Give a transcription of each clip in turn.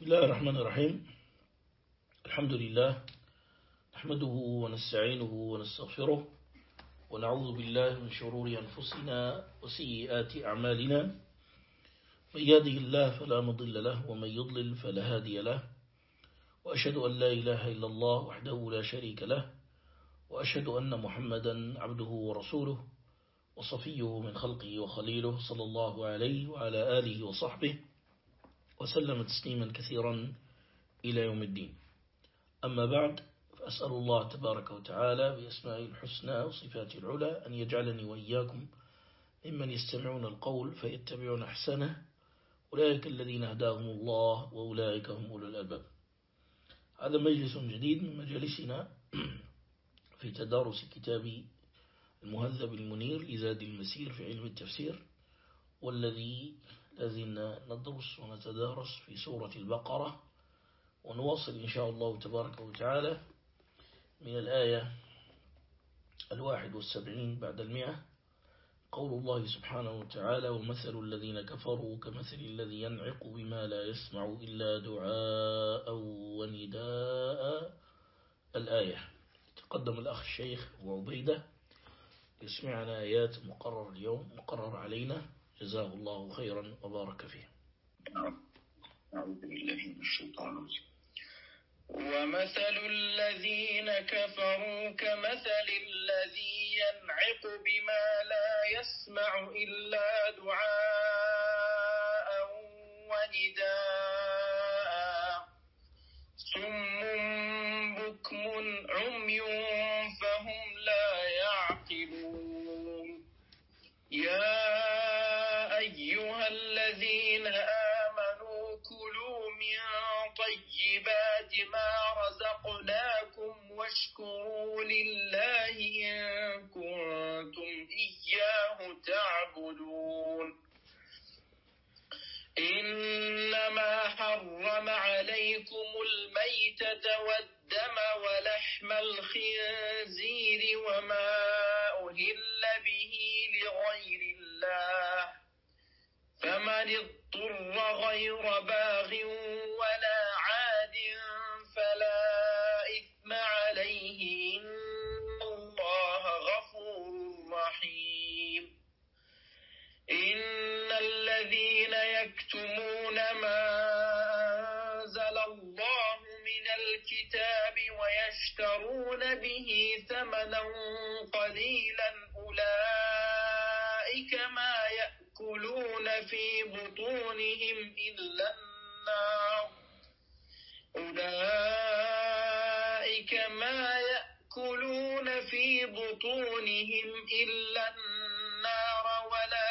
بسم الله الرحمن الرحيم. الحمد لله نحمده ونستعينه ونستغفره ونعوذ بالله من شرور أنفسنا وسيئات أعمالنا. من يهده الله فلا مضل له ومن يضلل فلا هادي له. وأشهد أن لا إله إلا الله وحده لا شريك له. وأشهد أن محمدا عبده ورسوله وصفيه من خلقه وخليله صلى الله عليه وعلى آله وصحبه. وسلم تسليما كثيرا إلى يوم الدين. أما بعد فأسأل الله تبارك وتعالى بأسماء الحسنى وصفات العلى أن يجعلني وإياكم ممن يستمعون القول فيتبعون أحسنه. أولئك الذين هداهم الله وأولئك هم أولو الألباب. هذا مجلس جديد من مجالسنا في تدارس كتاب المهذب المنير لزاد المسير في علم التفسير والذي لازلنا ندرس ونتدارس في سورة البقرة ونواصل إن شاء الله تبارك وتعالى من الآية الواحد والسبعين بعد المئة. قول الله سبحانه وتعالى ومثل الذين كفروا كمثل الذي ينعق بما لا يسمع إلا دعاء ونداء. الآية تقدم الأخ الشيخ وعبيدة يسمعنا آيات مقرر اليوم مقرر علينا. جزاه الله خيرا وبارك فيه. أعوذ بالله من الشيطان الرجيم. ومثل الذين كفروا كمثل الذي ينعق بما لا يسمع إلا دعاء ونداء. صم واشكروا لله إن كنتم إياه تعبدون. إنما حرم عليكم الميتة والدم ولحم الخنزير وما أهل به لغير الله. فمن اضطر غير باغ يكتمون ما أنزل الله من الكتاب ويشترون به ثمنا قليلا أولئك ما يأكلون في بطونهم إلا النار. أولئك ما يأكلون في بطونهم إلا النار ولا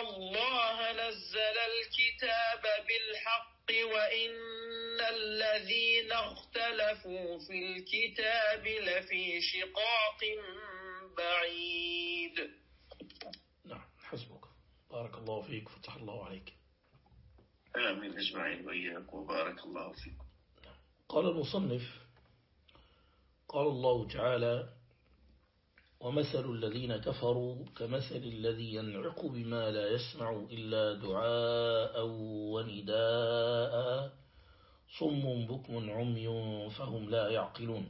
الله نزل الكتاب بالحق وإن الذين اختلفوا في الكتاب لفي شقاق بعيد. نعم حسبك. بارك الله فيك فتح الله عليك. آمين أجمعين وإياكم وبارك الله فيكم قال المصنف قال الله تعالى ومثل الذين كفروا كمثل الذي ينعق بما لا يسمع إلا دعاء ونداء. صم بكم عمي فهم لا يعقلون.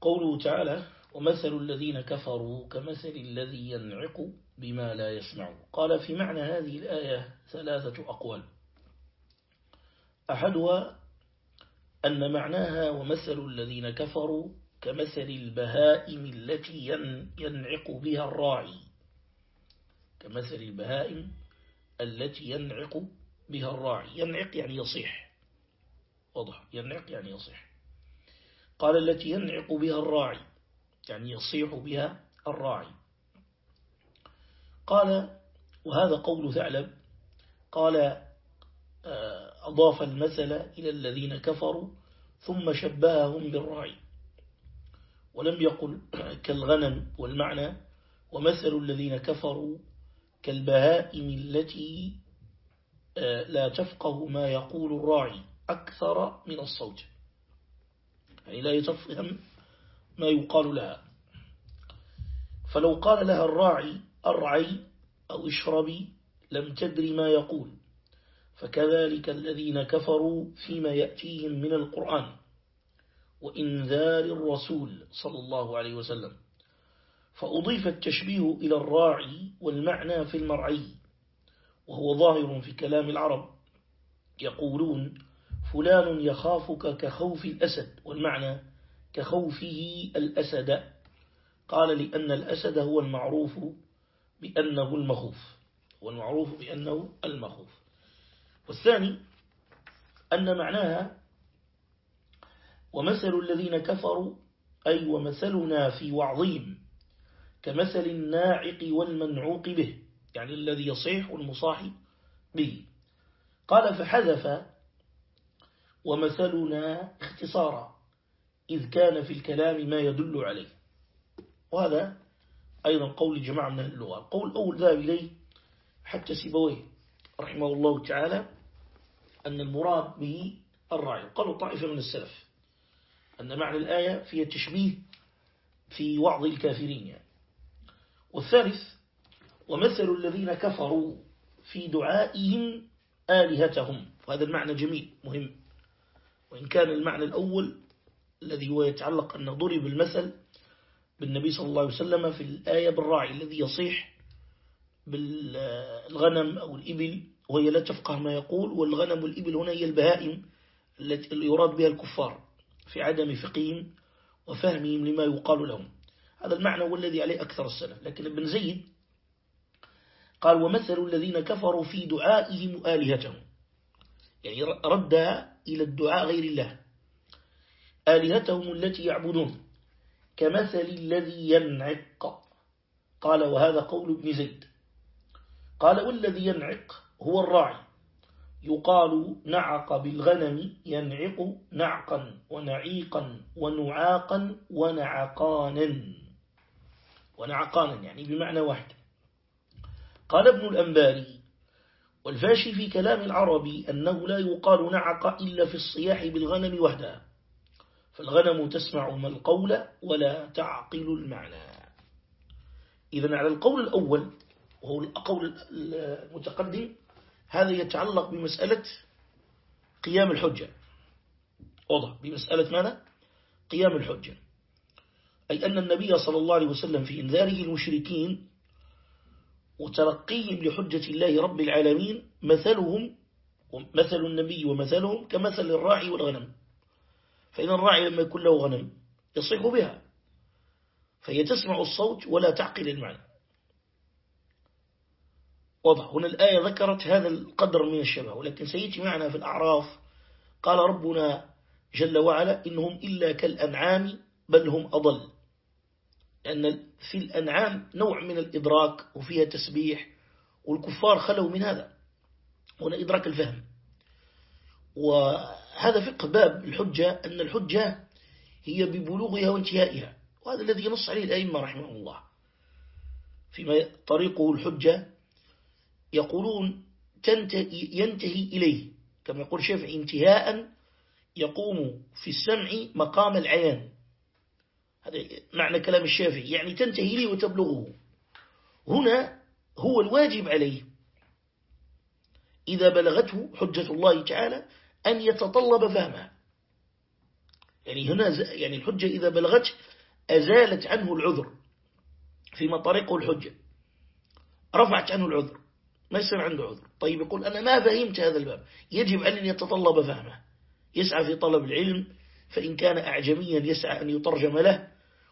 قوله تعالى ومثل الذين كفروا كمثل الذي ينعق بما لا يسمع. قال في معنى هذه الآية ثلاثة أقوال. أحدها أن معناها ومثل الذين كفروا كمثل البهائم التي ينعق بها الراعي. كمثل البهائم التي ينعق بها الراعي. ينعق يعني يصيح. واضح. ينعق يعني يصيح. قال التي ينعق بها الراعي. يعني يصيح بها الراعي. قال وهذا قول ثعلب. قال أضاف المثل إلى الذين كفروا ثم شبههم بالراعي. ولم يقل كالغنم والمعنى ومثل الذين كفروا كالبهائم التي آه، لا تفقه ما يقول الراعي أكثر من الصوت. يعني لا يتفهم ما يقال لها. فلو قال لها الراعي أرعي أو اشربي لم تدري ما يقول. فكذلك الذين كفروا فيما يأتيهم من القرآن. وإنذار الرسول صلى الله عليه وسلم. فأضيف التشبيه إلى الراعي والمعنى في المرعي وهو ظاهر في كلام العرب. يقولون فلان يخافك كخوف الأسد والمعنى كخوفه الأسد قال لأن الأسد هو المعروف بأنه المخوف والمعروف بأنه المخوف. والثاني أن معناها ومثل الذين كفروا أي ومثلنا في وعظيم كمثل الناعق والمنعوق به يعني الذي يصيح والمصاحي به. قال فحذف ومثلنا اختصارا إذ كان في الكلام ما يدل عليه. وهذا أيضا قول جماعة من اللغة. القول الأول ذهب إليه حتى سيبويه رحمه الله تعالى أن المراد به الراعي. قالوا طائفة من السلف. أن معنى الآية فيها تشبيه في وعظ الكافرين يعني. والثالث ومثل الذين كفروا في دعائهم آلهتهم. وهذا المعنى جميل مهم. وإن كان المعنى الأول الذي هو يتعلق أن ضرب المثل بالنبي صلى الله عليه وسلم في الآية بالراعي الذي يصيح بالغنم أو الإبل وهي لا تفقه ما يقول والغنم والإبل هنا هي البهائم التي يراد بها الكفار. في عدم فقههم وفهمهم لما يقال لهم. هذا المعنى هو الذي عليه أكثر السلف. لكن ابن زيد قال ومثل الذين كفروا في دعائهم آلهتهم. يعني رد إلى الدعاء غير الله. آلهتهم التي يعبدون. كمثل الذي ينعق. قال وهذا قول ابن زيد. قال والذي ينعق هو الراعي. يقال نعق بالغنم ينعق نعقا ونعيقا ونعاقا ونعقانا. ونعقانا يعني بمعنى واحد. قال ابن الأنباري والفاشي في كلام العربي أنه لا يقال نعق إلا في الصياح بالغنم وحدها. فالغنم تسمع ما القول ولا تعقل المعنى. إذا على القول الأول وهو القول المتقدم هذا يتعلق بمسألة قيام الحجة. واضح. بمسألة ماذا؟ قيام الحجة. أي أن النبي صلى الله عليه وسلم في إنذاره المشركين وترقيهم لحجة الله رب العالمين مثلهم مثل النبي ومثلهم كمثل الراعي والغنم. فإن الراعي لما يكون له غنم يصيح بها. فهي تسمع الصوت ولا تعقل المعنى. واضح هنا الآية ذكرت هذا القدر من الشبه ولكن سيأتي معنا في الأعراف. قال ربنا جل وعلا إنهم إلا كالأنعام بل هم أضل. لأن في الأنعام نوع من الإدراك وفيها تسبيح والكفار خلوا من هذا. هنا إدراك الفهم. وهذا فقه باب الحجة أن الحجة هي ببلوغها وانتهائها. وهذا الذي نص عليه الأئمة رحمه الله. فيما طريقه الحجة يقولون ينتهي إليه. كما يقول شافعي انتهاء يقوم في السمع مقام العيان. هذا معنى كلام الشافعي. يعني تنتهي إليه وتبلغه. هنا هو الواجب عليه. إذا بلغته حجة الله تعالى أن يتطلب فهمها يعني هنا يعني الحجة إذا بلغته أزالت عنه العذر فيما طريقه الحجة. رفعت عنه العذر. ما يصير عنده عذر. طيب يقول أنا ما فهمت هذا الباب. يجب أن يتطلب فهمه. يسعى في طلب العلم فإن كان أعجميا يسعى أن يترجم له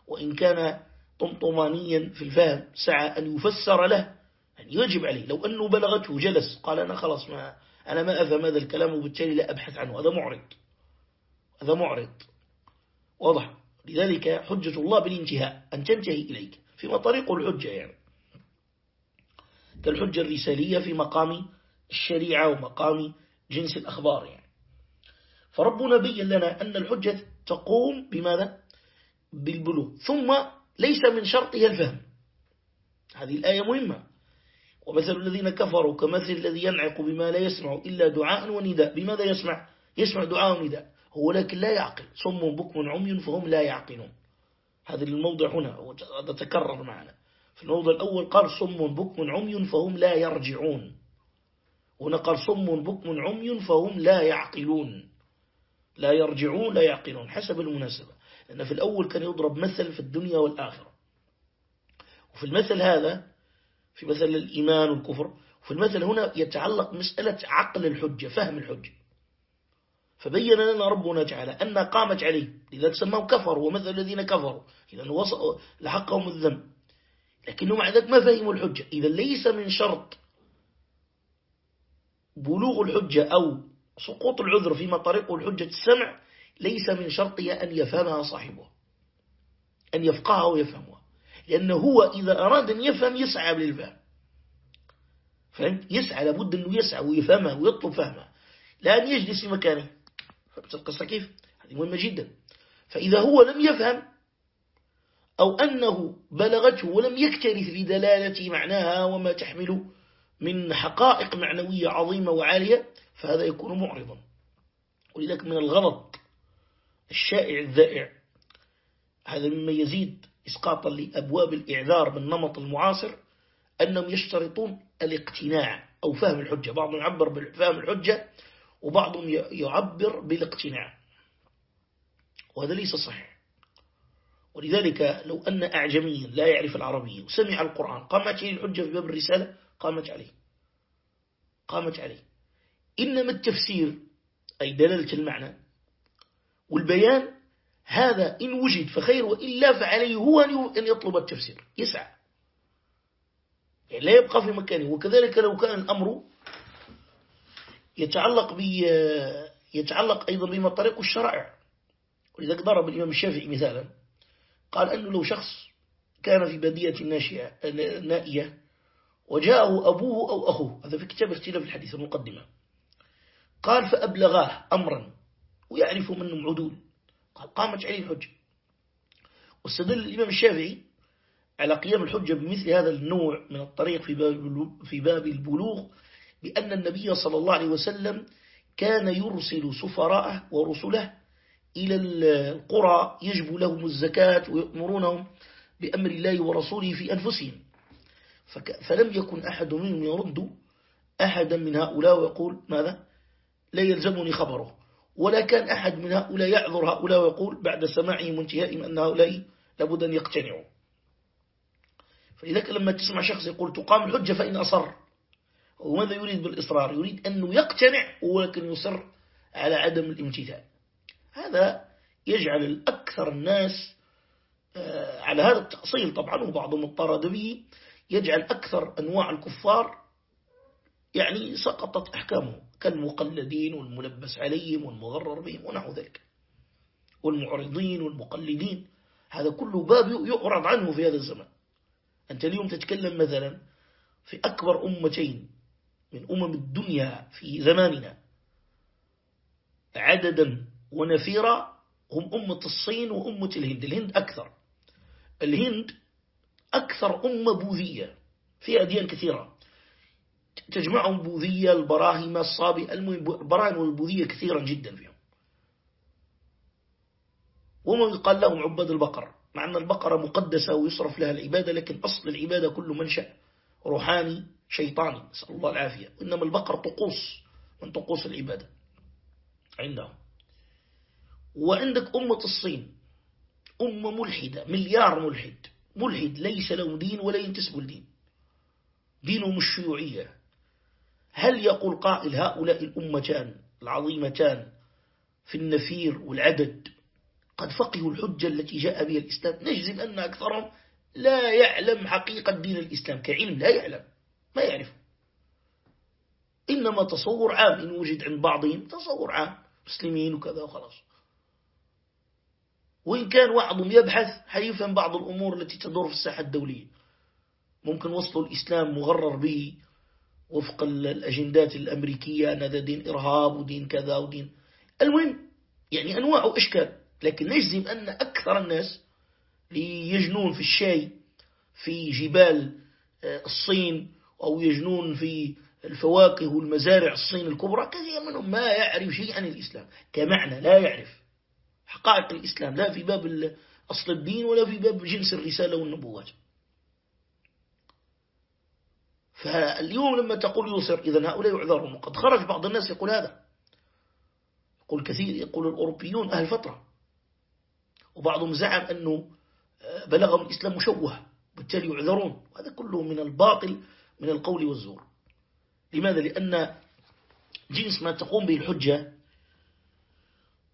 وإن كان طمطمانيا في الفهم سعى أن يفسر له. يعني يجب عليه لو أنه بلغته جلس قال أنا خلاص ما أنا ما أفهم هذا الكلام وبالتالي لا أبحث عنه. هذا معرض. هذا معرض. واضح. لذلك حجة الله بالانتهاء أن تنتهي إليك. فيما طريق الحجة يعني. كالحجة الرسالية في مقام الشريعة ومقام جنس الأخبار يعني. فربنا بين لنا أن الحجة تقوم بماذا؟ بالبلوغ. ثم ليس من شرطها الفهم. هذه الآية مهمة. ومثل الذين كفروا كمثل الذي ينعق بما لا يسمع إلا دعاء ونداء. بماذا يسمع؟ يسمع دعاء ونداء. هو لكن لا يعقل. صم بكم عمي فهم لا يعقلون. هذا الموضع هنا. هذا تكرر معنا. في الموضع الأول قال صم بكم عمي فهم لا يرجعون. هنا قال صم بكم عمي فهم لا يعقلون. لا يرجعون لا يعقلون حسب المناسبة. لأن في الأول كان يضرب مثل في الدنيا والآخرة. وفي المثل هذا في مثل الإيمان والكفر وفي المثل هنا يتعلق مسألة عقل الحجة فهم الحجة. فبين لنا ربنا تعالى أن قامت عليه لذا تسموا كفر ومثل الذين كفروا. إذا لحقهم الذنب. لكنه مع ذلك ما فهموا الحجة. إذا ليس من شرط بلوغ الحجة أو سقوط العذر فيما طريقه الحجة السمع ليس من شرطها أن يفهمها صاحبه أن يفقهها ويفهمها. لأنه هو إذا أراد أن يفهم يسعى للفهم. فهمت؟ يسعى لابد أنه يسعى ويفهمها ويطلب فهمها. لا أن يجلس في مكانه. فهمت القصة كيف؟ هذه مهمة جدا. فإذا هو لم يفهم أو أنه بلغته ولم يكترث بدلالة معناها وما تحمل من حقائق معنوية عظيمة وعالية فهذا يكون معرضا. ولذلك من الغلط الشائع الذائع. هذا مما يزيد إسقاطا لأبواب الإعذار بالنمط المعاصر أنهم يشترطون الاقتناع أو فهم الحجة. بعضهم يعبر بفهم الحجة وبعضهم يعبر بالاقتناع. وهذا ليس صحيح. ولذلك لو أن أعجميا لا يعرف العربية وسمع القرآن قامت عليه الحجة في باب الرسالة قامت عليه. قامت عليه. إنما التفسير أي دلالة المعنى والبيان هذا إن وجد فخير وإلا فعليه هو أن يطلب التفسير يسعى. يعني لا يبقى في مكانه. وكذلك لو كان الأمر يتعلق ب يتعلق أيضا بما طريق الشرائع. ولذلك ضرب الإمام الشافعي مثالا. قال أنه لو شخص كان في بدية نائية وجاءه أبوه أو أخوه. هذا في كتاب اختلاف الحديث المقدمة. قال فأبلغاه أمرا ويعرف منهم عدول. قال قامت عليه الحجة. واستدل الإمام الشافعي على قيام الحجة بمثل هذا النوع من الطريق في باب في باب البلوغ بأن النبي صلى الله عليه وسلم كان يرسل سفراءه ورسله إلى القرى يجب لهم الزكاة ويأمرونهم بأمر الله ورسوله في أنفسهم. فلم يكن أحد منهم يرد أحدا من هؤلاء ويقول ماذا؟ لا يلزمني خبره. ولا كان أحد من هؤلاء يعذر هؤلاء ويقول بعد سماعهم وانتهائهم أن هؤلاء لابد أن يقتنعوا. فلذلك لما تسمع شخص يقول تقام الحجة فإن أصر. وماذا يريد بالإصرار؟ يريد أنه يقتنع ولكن يصر على عدم الامتثال. هذا يجعل الأكثر الناس آه، على هذا التأصيل طبعا وبعضهم اضطرد به يجعل أكثر أنواع الكفار يعني سقطت أحكامه كالمقلدين والملبس عليهم والمغرر بهم ونحو ذلك والمعرضين والمقلدين هذا كله باب يعرض عنه في هذا الزمن. أنت اليوم تتكلم مثلا في أكبر أمتين من أمم الدنيا في زماننا عددا ونفيرا هم أمة الصين وأمة الهند. الهند أكثر. الهند أكثر أمة بوذية. فيها أديان كثيرة. تجمعهم بوذية البراهمة الصابئة البراهمة والبوذية كثيرا جدا فيهم. وما يقال لهم عباد البقر مع أن البقرة مقدسة ويصرف لها العبادة لكن أصل العبادة كل منشأ روحاني شيطاني. نسأل الله العافية. إنما البقر طقوس. من طقوس العبادة عندهم. وعندك أمة الصين. أمة ملحدة مليار ملحد. ملحد ليس له دين ولا ينتسب الدين دينهم الشيوعية. هل يقول قائل هؤلاء الأمتان العظيمتان في النفير والعدد قد فقهوا الحجة التي جاء بها الإسلام؟ نجزم أن أكثرهم لا يعلم حقيقة دين الإسلام. كعلم لا يعلم. ما يعرف. إنما تصور عام إن وجد عند بعضهم تصور عام. مسلمين وكذا وخلاص. وإن كان بعضهم يبحث حيفهم بعض الأمور التي تدور في الساحة الدولية. ممكن وصلوا الإسلام مغرر به وفق الأجندات الأمريكية أن هذا دين إرهاب ودين كذا ودين. المهم يعني أنواع وأشكال لكن نجزم أن أكثر الناس ليجنون في الشاي في جبال آه، الصين أو يجنون في الفواكه والمزارع الصين الكبرى كثير منهم ما يعرف شيء عن الإسلام. كمعنى لا يعرف. حقائق الإسلام. لا في باب أصل الدين ولا في باب جنس الرسالة والنبوات فاليوم لما تقول يسر إذا هؤلاء يعذرون وقد خرج بعض الناس يقول هذا. يقول كثير يقول الأوروبيون أهل فترة. وبعضهم زعم أنه آه، بلغهم الإسلام مشوه بالتالي يعذرون. وهذا كله من الباطل من القول والزور. لماذا؟ لأن جنس ما تقوم به الحجة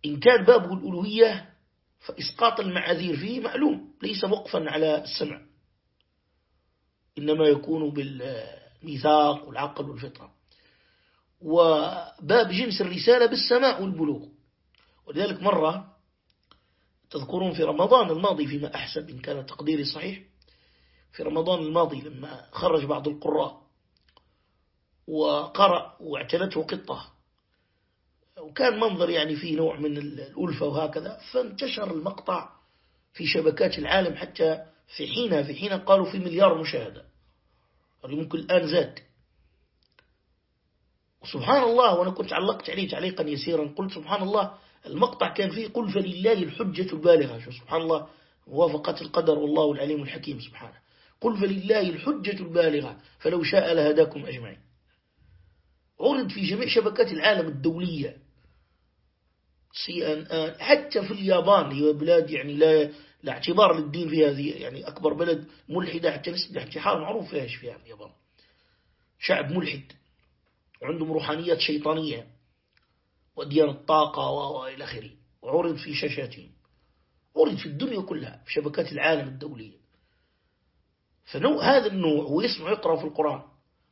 إن كان بابه الألوهية فإسقاط المعاذير فيه معلوم ليس وقفا على السمع. إنما يكون بالميثاق والعقل والفطرة. وباب جنس الرسالة بالسماء والبلوغ. ولذلك مرة تذكرون في رمضان الماضي فيما أحسب إن كان تقديري صحيح في رمضان الماضي لما خرج بعض القراء وقرأ واعتلته قطة. وكان منظر يعني فيه نوع من الألفة وهكذا فانتشر المقطع في شبكات العالم حتى في حينها في حينها قالوا في مليار مشاهدة. يعني ممكن الآن زاد. وسبحان الله وأنا كنت علقت عليه تعليقا يسيرا قلت سبحان الله المقطع كان فيه قل فلله الحجة البالغة. شو سبحان الله موافقة القدر والله العليم الحكيم سبحانه. قل فلله الحجة البالغة فلو شاء لهداكم أجمعين. عرض في جميع شبكات العالم الدولية. سي ان ان حتى في اليابان هي بلاد يعني لا لا اعتبار للدين في هذه يعني أكبر بلد ملحدة حتى نسبة انتحار معروف فيها فيها اليابان. شعب ملحد وعندهم روحانيات شيطانية وديانة الطاقة وإلى آخره. وعرض في شاشاتهم. عرض في الدنيا كلها في شبكات العالم الدولية. فنوع هذا النوع هو يسمع يقرأ في القرآن.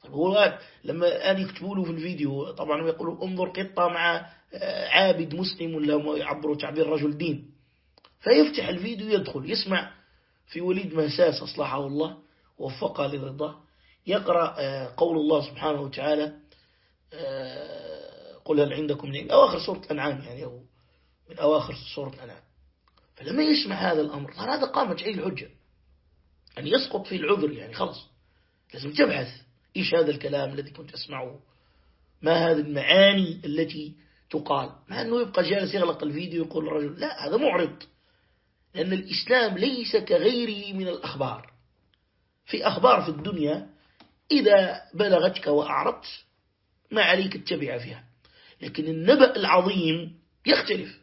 طيب هو لما أن يكتبوا له في الفيديو طبعا يقولوا انظر قطة مع عابد مسلم ولا يعبروا تعبير رجل دين. فيفتح الفيديو يدخل يسمع في وليد مساس أصلحه الله ووفقه لرضاه يقرأ آه، قول الله سبحانه وتعالى آه، قل هل عندكم من أواخر سورة الأنعام يعني أو من أواخر سورة الأنعام. فلما يسمع هذا الأمر هذا قامت عليه الحجة. أن يسقط في العذر يعني خلص لازم تبحث إيش هذا الكلام الذي كنت أسمعه؟ ما هذه المعاني التي تقال. مع أنه يبقى جالس يغلق الفيديو يقول الرجل لا هذا معرض. لأن الإسلام ليس كغيره من الأخبار. في أخبار في الدنيا إذا بلغتك وأعرضت ما عليك التبع فيها. لكن النبأ العظيم يختلف.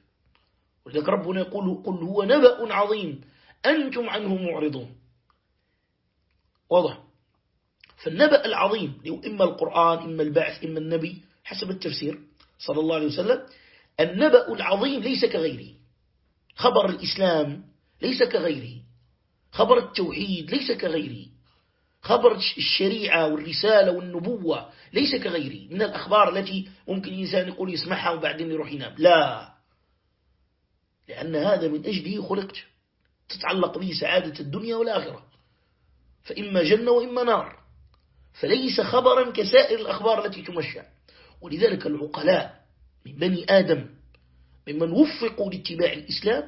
ولذلك ربنا يقول قل هو نبأ عظيم. أنتم عنه معرضون. واضح؟ فالنبأ العظيم إما القرآن إما البعث إما النبي حسب التفسير. صلى الله عليه وسلم النبأ العظيم ليس كغيره. خبر الإسلام ليس كغيره. خبر التوحيد ليس كغيره. خبر الشريعة والرسالة والنبوة ليس كغيره. من الأخبار التي ممكن الإنسان يقول يسمعها وبعدين يروح ينام. لا. لأن هذا من أجله خلقت تتعلق به سعادة الدنيا والآخرة. فإما جنة وإما نار. فليس خبرا كسائر الأخبار التي تمشى. ولذلك العقلاء من بني آدم ممن وفقوا لاتباع الإسلام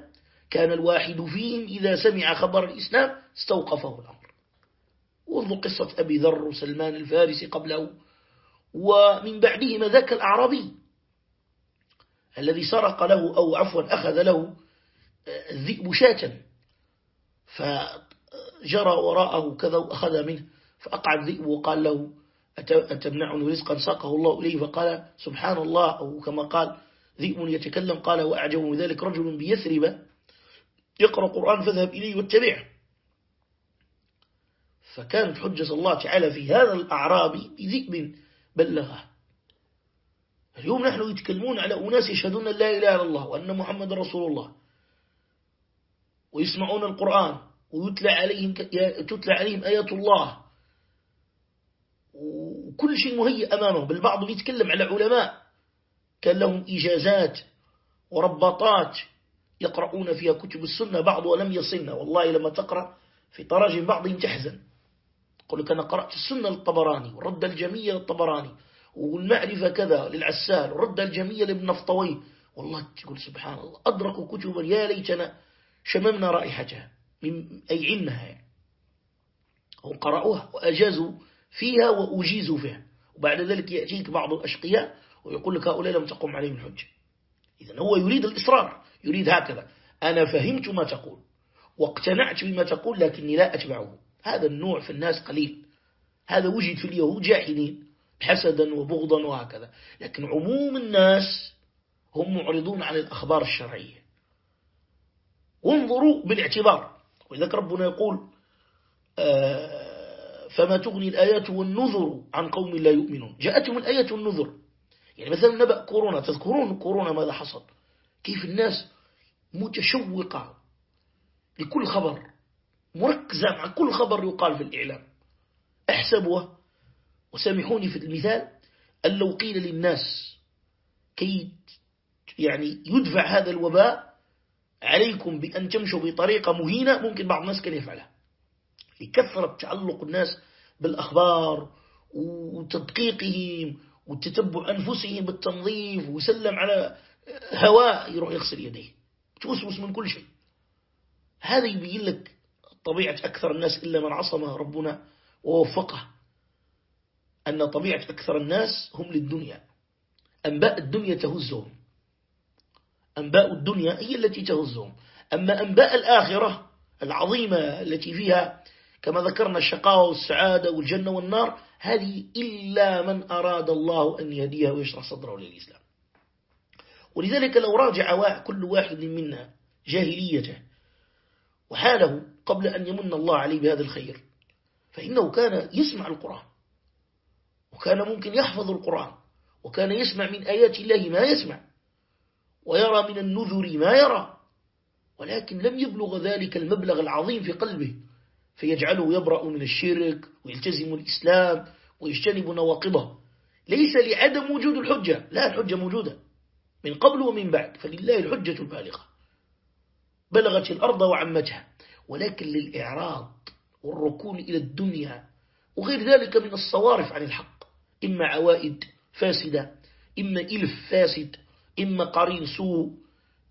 كان الواحد فيهم إذا سمع خبر الإسلام استوقفه الأمر. وانظر قصة أبي ذر وسلمان الفارسي قبله ومن بعدهما ذاك الأعرابي الذي سرق له أو عفوا أخذ له الذئب شاة فجرى وراءه كذا وأخذ منه فأقع الذئب وقال له أتمنعني رزقا ساقه الله إليه؟ فقال سبحان الله أو كما قال ذئب يتكلم قال وأعجب من ذلك رجل بيثرب. يقرأ قرآن فاذهب إليه واتبعه. فكانت حجة الله تعالى في هذا الأعرابي بذئب بلغه. اليوم نحن يتكلمون على أناس يشهدون لا إله إلا الله وأن محمد رسول الله ويسمعون القرآن ويتلى عليهم تتلى عليهم آيات الله. وكل شيء مهيئ أمامهم بل بعضهم يتكلم على علماء. كان لهم إجازات ورباطات يقرؤون فيها كتب السنة. بعض ولم يصلنا. والله لما تقرأ في تراجم بعضهم تحزن. يقول لك أنا قرأت السنة للطبراني ورد الجمية للطبراني والمعرفة كذا للعسال ورد الجمية لابن نفطوي والله تقول سبحان الله أدركوا كتبا. يا ليتنا شممنا رائحتها من أي علمها. يعني. قرأوها وأجازوا فيها وأجيزوا فيها. وبعد ذلك يأتيك بعض الأشقياء ويقول لك هؤلاء لم تقم عليهم الحجة. إذا هو يريد الإصرار يريد هكذا. أنا فهمت ما تقول واقتنعت بما تقول لكني لا أتبعه. هذا النوع في الناس قليل. هذا وجد في اليهود جاحدين حسدا وبغضا وهكذا. لكن عموم الناس هم معرضون عن الأخبار الشرعية. وانظروا بالاعتبار. ولذلك ربنا يقول آه، فما تغني الآيات والنذر عن قوم لا يؤمنون. جاءتهم الآيات والنذر. يعني مثلا نبأ كورونا. تذكرون كورونا ماذا حصل؟ كيف الناس متشوقة لكل خبر مركزة مع كل خبر يقال في الإعلام. احسبوا وسامحوني في المثال أن لو قيل للناس كي يعني يدفع هذا الوباء عليكم بأن تمشوا بطريقة مهينة ممكن بعض الناس كان يفعلها. لكثرة تعلق الناس بالأخبار وتدقيقهم وتتبع أنفسهم بالتنظيف ويسلم على هواء يروح يغسل يديه. توسوس من كل شيء. هذا يبين لك طبيعة أكثر الناس إلا من عصمه ربنا ووفقه. أن طبيعة أكثر الناس هم للدنيا. أنباء الدنيا تهزهم. أنباء الدنيا هي التي تهزهم. أما أنباء الآخرة العظيمة التي فيها كما ذكرنا الشقاوة والسعادة والجنة والنار هذه إلا من أراد الله أن يهديه ويشرح صدره للإسلام. ولذلك لو راجع كل واحد منا جاهليته وحاله قبل أن يمن الله عليه بهذا الخير فإنه كان يسمع القرآن وكان ممكن يحفظ القرآن وكان يسمع من آيات الله ما يسمع ويرى من النذر ما يرى ولكن لم يبلغ ذلك المبلغ العظيم في قلبه. فيجعله يبرأ من الشرك ويلتزم الإسلام ويجتنب نواقضه. ليس لعدم وجود الحجة. لا الحجة موجودة. من قبل ومن بعد. فلله الحجة البالغة. بلغت الأرض وعمتها. ولكن للإعراض والركون إلى الدنيا وغير ذلك من الصوارف عن الحق. إما عوائد فاسدة إما إلف فاسد إما قرين سوء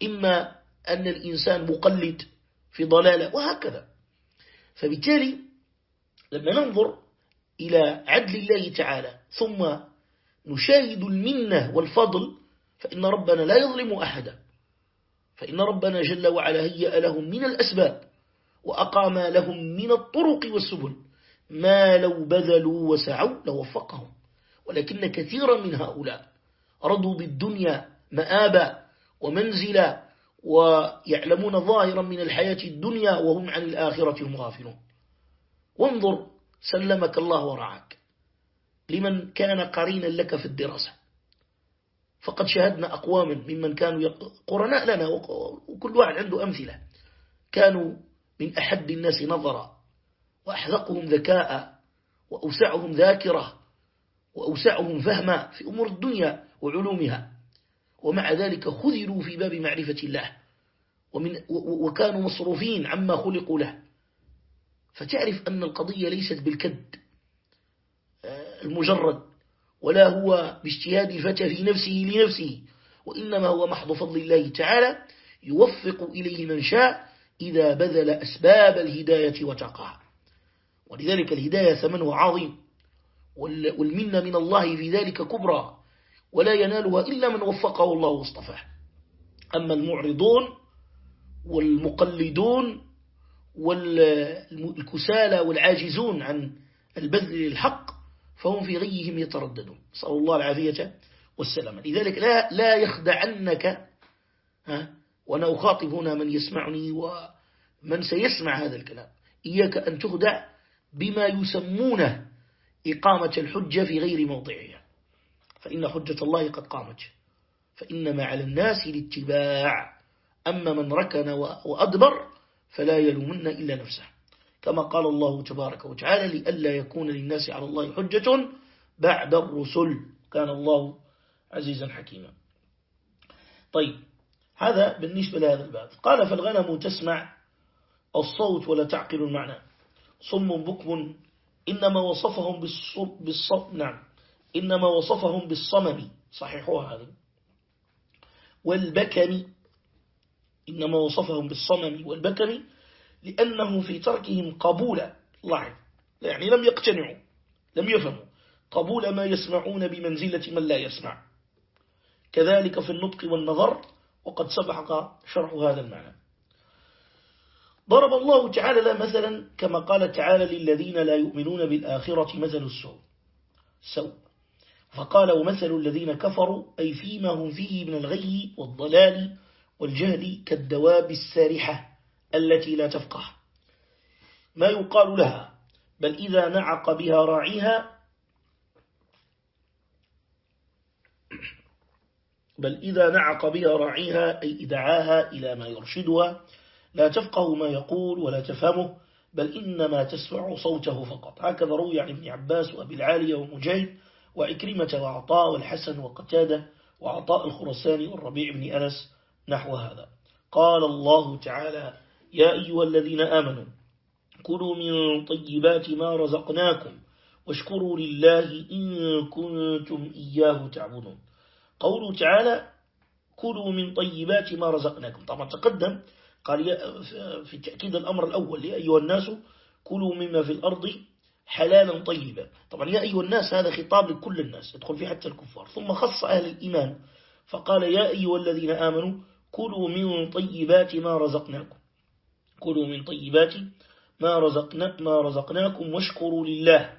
إما أن الإنسان مقلد في ضلالة وهكذا. فبالتالي لما ننظر إلى عدل الله تعالى ثم نشاهد المنة والفضل فإن ربنا لا يظلم أحدا. فإن ربنا جل وعلا هيأ لهم من الأسباب وأقام لهم من الطرق والسبل. ما لو بذلوا وسعوا لوفقهم. ولكن كثيرا من هؤلاء رضوا بالدنيا مآبا ومنزلا ويعلمون ظاهرا من الحياة الدنيا وهم عن الآخرة هم غافلون وانظر سلمك الله ورعاك. لمن كان قرينا لك في الدراسة. فقد شاهدنا أقواما ممن كانوا قرناء لنا وكل واحد عنده أمثلة. كانوا من أحد الناس نظرا وأحذقهم ذكاء وأوسعهم ذاكرة وأوسعهم فهما في أمور الدنيا وعلومها. ومع ذلك خذلوا في باب معرفة الله. ومن وكانوا مصروفين عما خلقوا له. فتعرف أن القضية ليست بالكد آه، المجرد ولا هو باجتهاد الفتى في نفسه لنفسه وإنما هو محض فضل الله تعالى يوفق إليه من شاء إذا بذل أسباب الهداية وتقاها. ولذلك الهداية ثمنها عظيم والمنة من الله في ذلك كبرى. ولا ينالها إلا من وفقه الله واصطفاه. أما المعرضون والمقلدون والكسالى والعاجزون عن البذل للحق فهم في غيهم يترددون. صلى الله العافية والسلام لذلك لا, لا يخدعنك ها وأنا أخاطب هنا من يسمعني ومن سيسمع هذا الكلام. إياك أن تخدع بما يسمونه إقامة الحجة في غير موضعها. فإن حجة الله قد قامت. فإنما على الناس الاتباع. أما من ركن وأدبر فلا يلومن إلا نفسه. كما قال الله تبارك وتعالى لألا يكون للناس على الله حجة بعد الرسل. كان الله عزيزا حكيما. طيب هذا بالنسبة لهذا الباب. قال فالغنم تسمع الصوت ولا تعقل المعنى. صم بكم إنما وصفهم بالصم نعم. إنما وصفهم بالصمم. صحيحوها هذه. والبكم إنما وصفهم بالصمم والبكم لأنه في تركهم قبول. الله يعني لم يقتنعوا لم يفهموا. قبول ما يسمعون بمنزلة من لا يسمع. كذلك في النطق والنظر وقد سبق شرح هذا المعنى. ضرب الله تعالى لا مثلا كما قال تعالى للذين لا يؤمنون بالآخرة مثل السوء. سوء. فقال ومثل الذين كفروا أي فيما هم فيه من الغي والضلال والجهل كالدواب السارحة التي لا تفقه. ما يقال لها؟ بل إذا نعق بها راعيها بل إذا نعق بها راعيها أي إدعاها إلى ما يرشدها لا تفقه ما يقول ولا تفهمه بل إنما تسمع صوته فقط. هكذا روي عن ابن عباس وأبي العالية ومجاهد وعكرمة وعطاء والحسن وقتادة وعطاء الخرساني والربيع بن أنس نحو هذا. قال الله تعالى يا أيها الذين آمنوا كلوا من طيبات ما رزقناكم واشكروا لله إن كنتم إياه تعبدون. قوله تعالى كلوا من طيبات ما رزقناكم. طبعا تقدم قال في تأكيد الأمر الأول يا أيها الناس كلوا مما في الأرض حلالا طيبا. طبعا يا أيها الناس هذا خطاب لكل الناس يدخل فيه حتى الكفار. ثم خص أهل الإيمان فقال يا أيها الذين آمنوا كلوا من طيبات ما رزقناكم. كلوا من طيبات ما, رزقنا ما رزقناكم واشكروا لله.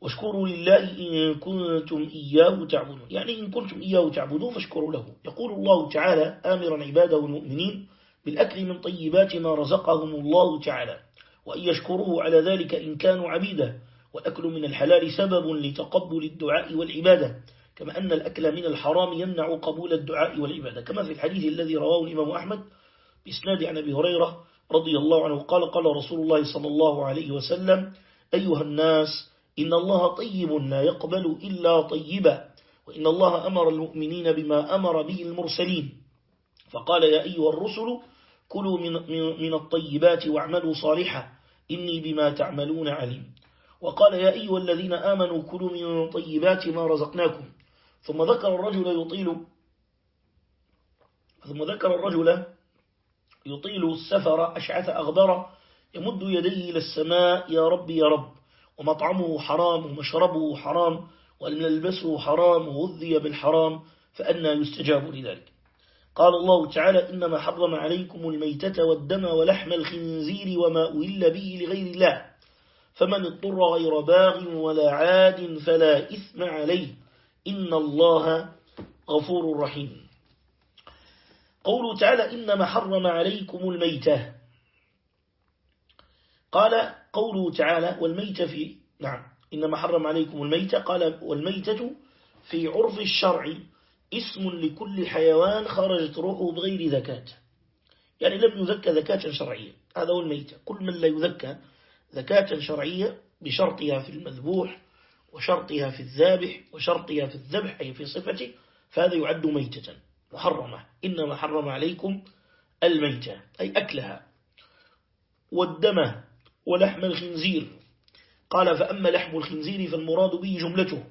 واشكروا لله إن كنتم إياه تعبدون. يعني إن كنتم إياه تعبدون فاشكروا له. يقول الله تعالى آمرا عباده المؤمنين بالأكل من طيبات ما رزقهم الله تعالى. وأن يشكروه على ذلك إن كانوا عبيدا والأكل من الحلال سبب لتقبل الدعاء والعبادة. كما أن الأكل من الحرام يمنع قبول الدعاء والعبادة. كما في الحديث الذي رواه الإمام أحمد بإسناد عن أبي هريرة رضي الله عنه. قال قال رسول الله صلى الله عليه وسلم أيها الناس إن الله طيب لا يقبل إلا طيبا وإن الله أمر المؤمنين بما أمر به المرسلين. فقال يا أيها الرسل كلوا من, من الطيبات واعملوا صالحا. إني بما تعملون عليم. وقال يا أيها الذين آمنوا كلوا من طيبات ما رزقناكم. ثم ذكر الرجل يطيل ثم ذكر الرجل يطيل السفر أشعث أغبر يمد يديه إلى السماء يا رب يا رب. ومطعمه حرام ومشربه حرام والملبسه حرام وغذي بالحرام فأنا يستجاب لذلك. قال الله تعالى إنما حرم عليكم الميتة والدم ولحم الخنزير وما أهل به لغير الله فمن اضطر غير باغ ولا عاد فلا إثم عليه إن الله غفور رحيم. قوله تعالى إنما حرم عليكم الميتة. قال قوله تعالى والميتة في نعم إنما حرم عليكم الميتة. قال والميتة في عرف الشرع اسم لكل حيوان خرجت روحه بغير ذكاة يعني لم يذكى ذكاة شرعية. هذا هو الميتة. كل من لا يذكى ذكاة شرعية بشرطها في المذبوح وشرطها في الذابح وشرطها في الذبح أي في صفته فهذا يعد ميتة. محرمة. إنما حرم عليكم الميتة أي أكلها. والدم ولحم الخنزير. قال فأما لحم الخنزير فالمراد به جملته.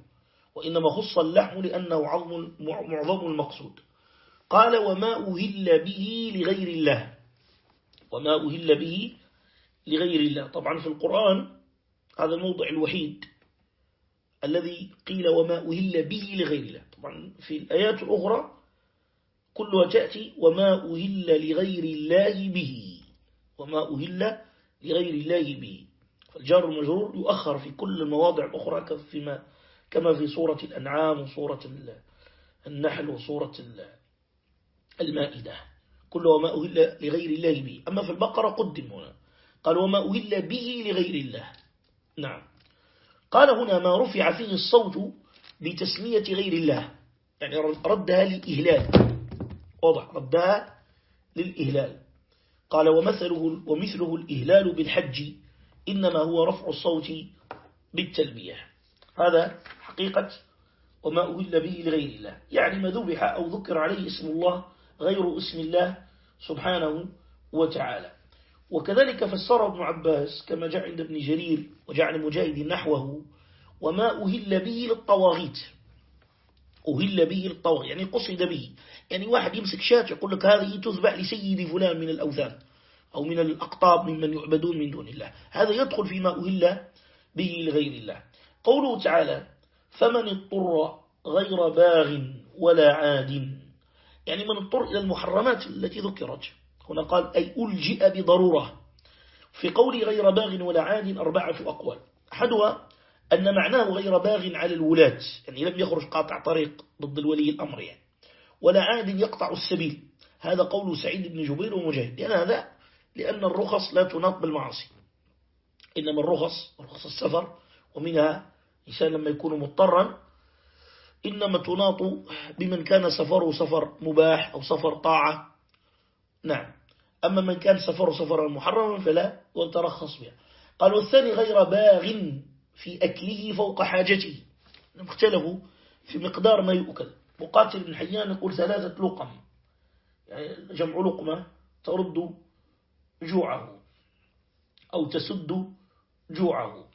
وإنما خص اللحم لأنه عظم معظم المقصود. قال وما أهل به لغير الله. وما أهل به لغير الله. طبعا في القرآن هذا الموضع الوحيد الذي قيل وما أهل به لغير الله. طبعا في الآيات الأخرى كلها تأتي وما أهل لغير الله به. وما أهل لغير الله به. فالجار المجرور يؤخر في كل المواضع الأخرى كما كما في سورة الأنعام وسورة النحل وسورة المائدة. كل وما أهل لغير الله به. أما في البقرة قدم هنا. قال وما أهل به لغير الله. نعم. قال هنا ما رفع فيه الصوت بتسمية غير الله. يعني ردها للإهلال. وضع ردها للإهلال. قال ومثله, ومثله الإهلال بالحج إنما هو رفع الصوت بالتلبية. هذا حقيقة وما أهل به لغير الله. يعني ما ذبح أو ذكر عليه اسم الله غير اسم الله سبحانه وتعالى. وكذلك فسر ابن عباس كما جاء عند ابن جرير وجاء عن مجاهد نحوه وما أهل به للطواغيت. أهل به للطواغيت يعني قصد به. يعني واحد يمسك شاة يقول لك هذه تذبح لسيد فلان من الأوثان أو من الأقطاب ممن يعبدون من دون الله. هذا يدخل فيما أهل به لغير الله. قوله تعالى فمن اضطر غير باغ ولا عاد. يعني من اضطر إلى المحرمات التي ذكرت. هنا قال أي ألجئ بضرورة. في قول غير باغ ولا عاد أربعة أقوال. أحدها أن معناه غير باغ على الولاة يعني لم يخرج قاطع طريق ضد الولي الأمر يعني. ولا عاد يقطع السبيل. هذا قول سعيد بن جبير ومجاهد. لأن هذا لأن الرخص لا تناط بالمعاصي. إنما الرخص رخص السفر ومنها إنسان لما يكون مضطرا إنما تناط بمن كان سفره سفر مباح أو سفر طاعة. نعم. أما من كان سفره سفر محرم فلا وترخص بها. قال والثاني غير باغ في أكله فوق حاجته. اختلفوا في مقدار ما يؤكل. مقاتل بن حيان يقول ثلاثة لقم. يعني جمع لقمة ترد جوعه أو تسد جوعه.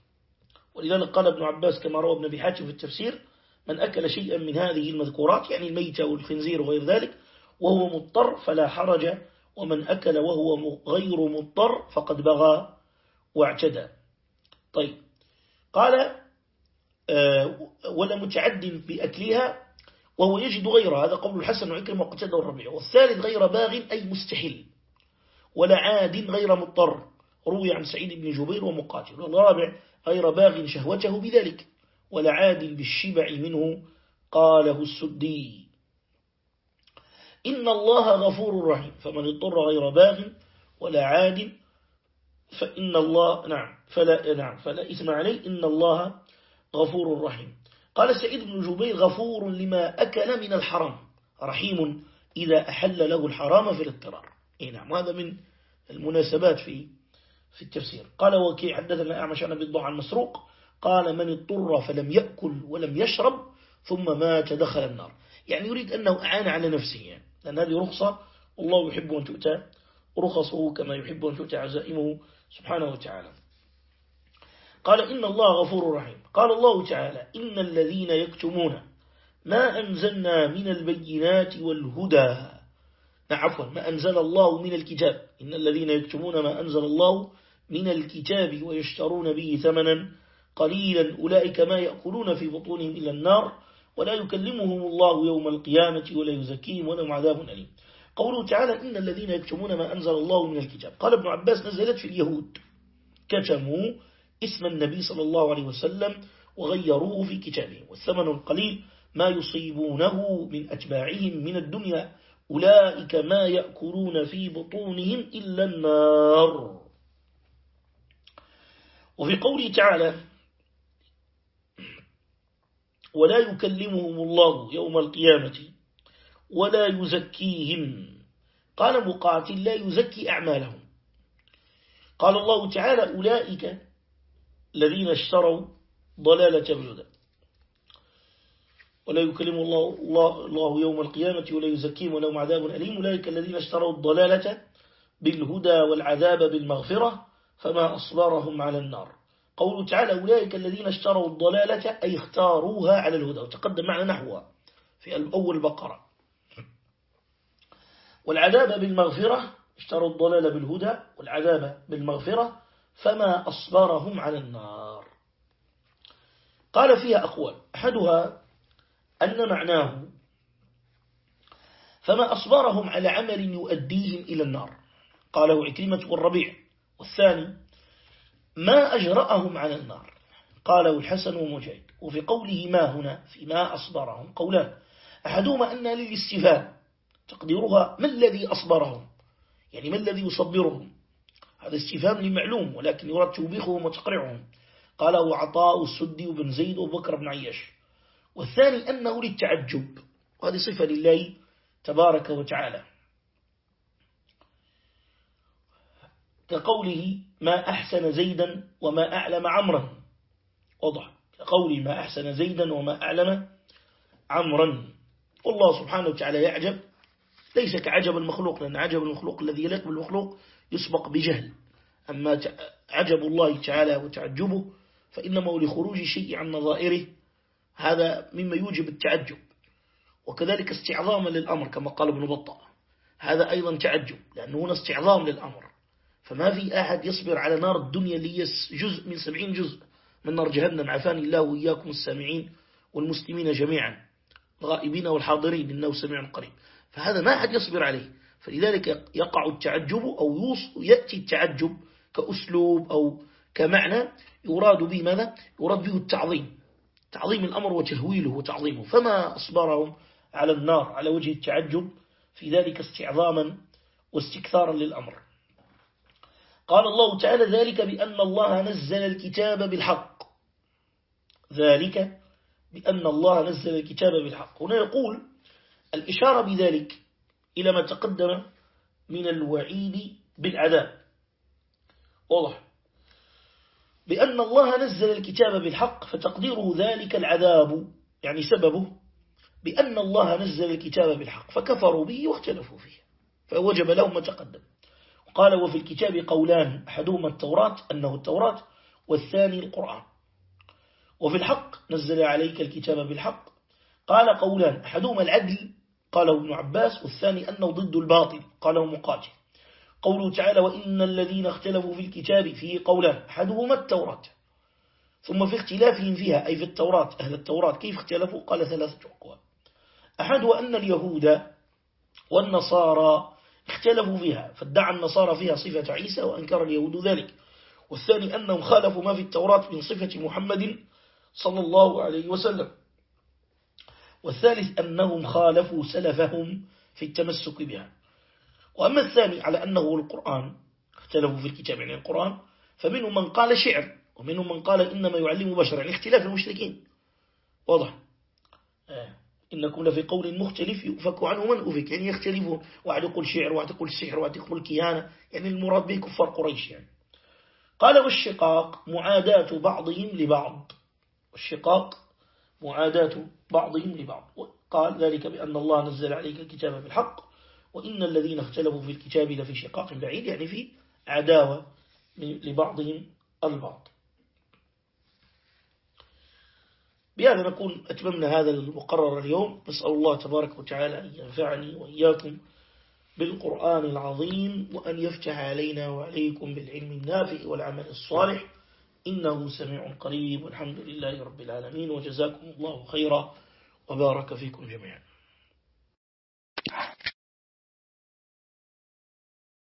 ولذلك قال ابن عباس كما روى ابن أبي حاتم في التفسير من أكل شيئا من هذه المذكورات يعني الميتة والخنزير وغير ذلك وهو مضطر فلا حرج ومن أكل وهو غير مضطر فقد بغى واعتدى. طيب. قال آه، ولا متعد بأكلها وهو يجد غيرها. هذا قول الحسن وعكرم وقتده الربيع والثالث غير باغ أي مستحل ولا عاد غير مضطر. روي عن سعيد بن جبير ومقاتل. والرابع غير باغ شهوته بذلك ولا عاد بالشبع منه قاله السدي. إن الله غفور رحيم. فمن اضطر غير باغ ولا عاد فإن الله نعم فلا نعم فلا إثم عليه. إن الله غفور رحيم. قال سعيد بن جبير غفور لما أكل من الحرام. رحيم إذا أحل له الحرام في الاضطرار. إيه نعم هذا من المناسبات في في التفسير. قال وكي حدثنا أعمش عن بالضع عن مسروق. قال من اضطر فلم يأكل ولم يشرب ثم مات دخل النار. يعني يريد أنه أعان على نفسه يعني. لأن هذه رخصة والله يحب أن تؤتى رخصه كما يحب أن تؤتى عزائمه سبحانه وتعالى. قال إن الله غفور رحيم. قال الله تعالى إن الذين يكتمون ما أنزلنا من البينات والهدى. عفوا ما أنزل الله من الكتاب. إن الذين يكتمون ما أنزل الله من الكتاب ويشترون به ثمنا قليلا أولئك ما يأكلون في بطونهم إلى النار ولا يكلمهم الله يوم القيامة ولا يزكيهم ولهم عذاب أليم. قوله تعالى إن الذين يكتمون ما أنزل الله من الكتاب. قال ابن عباس نزلت في اليهود. كتموا اسم النبي صلى الله عليه وسلم وغيروه في كتابه. والثمن القليل ما يصيبونه من أتباعهم من الدنيا. أولئك ما يأكلون في بطونهم إلا النار. وفي قوله تعالى ولا يكلمهم الله يوم القيامة ولا يزكيهم. قال مقاتل لا يزكي أعمالهم. قال الله تعالى أولئك الذين اشتروا ضلالة بالهدى ولا يكلم الله, الله, الله يوم القيامة ولا يزكيهم ولهم عذاب أليم. أولئك الذين اشتروا الضلالة بالهدى والعذاب بالمغفرة فما أصبرهم على النار. قوله تعالى أولئك الذين اشتروا الضلالة أي اختاروها على الهدى. وتقدم معنا نحوها في الأول بقرة. والعذاب بالمغفرة اشتروا الضلال بالهدى. والعذاب بالمغفرة فما أصبرهم على النار. قال فيها أقوال. أحدها أن معناه فما أصبرهم على عمل يؤديهم إلى النار. قاله عكرمة والربيع. والثاني ما أجرأهم على النار. قاله الحسن ومجاهد وفي قوله ما هنا في ما أصبرهم. قولان أحدهما أن للاستفاء تقديرها ما الذي أصبرهم؟ يعني ما الذي يصبرهم؟ هذا استفهام لمعلوم ولكن يراد توبيخهم وتقرعهم قاله عطاء السدي وبن زيد وبكر بن عياش. والثاني أنه للتعجب وهذه صفة لله تبارك وتعالى. كقوله ما أحسن زيدا وما أعلم عمرا. وضح كقوله ما أحسن زيدا وما أعلم عمرا. والله سبحانه وتعالى يعجب. ليس كعجب المخلوق لأن عجب المخلوق الذي يليق بالمخلوق يسبق بجهل. أما عجب الله تعالى وتعجبه فإنما لخروج شيء عن نظائره. هذا مما يوجب التعجب. وكذلك استعظاما للأمر كما قال ابن بطة. هذا أيضا تعجب لأنه هنا استعظام للأمر. فما في أحد يصبر على نار الدنيا اللي هي جزء من سبعين جزء من نار جهنم. عفاني الله وإياكم السامعين والمسلمين جميعا الغائبين والحاضرين إنه سميع قريب. فهذا ما أحد يصبر عليه. فلذلك يقع التعجب أو يأتي التعجب كأسلوب أو كمعنى يراد به ماذا؟ يراد به التعظيم. تعظيم الأمر وتهويله وتعظيمه. فما أصبرهم على النار على وجه التعجب في ذلك استعظاما واستكثارا للأمر. قال الله تعالى ذلك بأن الله نزل الكتاب بالحق. ذلك بأن الله نزل الكتاب بالحق. هنا يقول الإشارة بذلك إلى ما تقدم من الوعيد بالعذاب. واضح؟ بأن الله نزل الكتاب بالحق فتقديره ذلك العذاب يعني سببه بأن الله نزل الكتاب بالحق. فكفروا به واختلفوا فيه فوجب لهم ما تقدم. قال وفي الكتاب قولان أحدهما التوراة أنه التوراة والثاني القرآن. وفي الحق نزل عليك الكتاب بالحق. قال قولان أحدهما العدل قاله ابن عباس والثاني أنه ضد الباطل قاله مقاتل. قوله تعالى وإن الذين اختلفوا في الكتاب فيه قولان أحدهما التوراة. ثم في اختلافهم فيها أي في التوراة أهل التوراة كيف اختلفوا؟ قال ثلاثة أقوال. أحدها أن اليهود والنصارى اختلفوا فيها فادعى النصارى فيها صفة عيسى وأنكر اليهود ذلك. والثاني أنهم خالفوا ما في التوراة من صفة محمد صلى الله عليه وسلم. والثالث أنهم خالفوا سلفهم في التمسك بها. وأما الثاني على أنه القرآن اختلفوا في الكتاب يعني القرآن فمنهم من قال شعر ومنهم من قال إنما يعلم بشر يعني اختلاف المشركين. واضح؟ آه. إنكم لفي قول مختلف يؤفك عنه من أفك. يعني يختلفون. واحد يقول شعر واحد يقول سحر واحد يقول كيانة. يعني المراد به كفار قريش يعني. قال والشقاق معاداة بعضهم لبعض. والشقاق معاداة بعضهم لبعض. قال ذلك بأن الله نزل عليك الكتاب بالحق. وإن الذين اختلفوا في الكتاب لفي شقاق بعيد. يعني في عداوة لبعضهم البعض. بهذا نكون أتممنا هذا المقرر اليوم. نسأل الله تبارك وتعالى أن ينفعني وإياكم بالقرآن العظيم وأن يفتح علينا وعليكم بالعلم النافع والعمل الصالح. إنه سميع قريب. والحمد لله رب العالمين. وجزاكم الله خيرا. وبارك فيكم جميعا.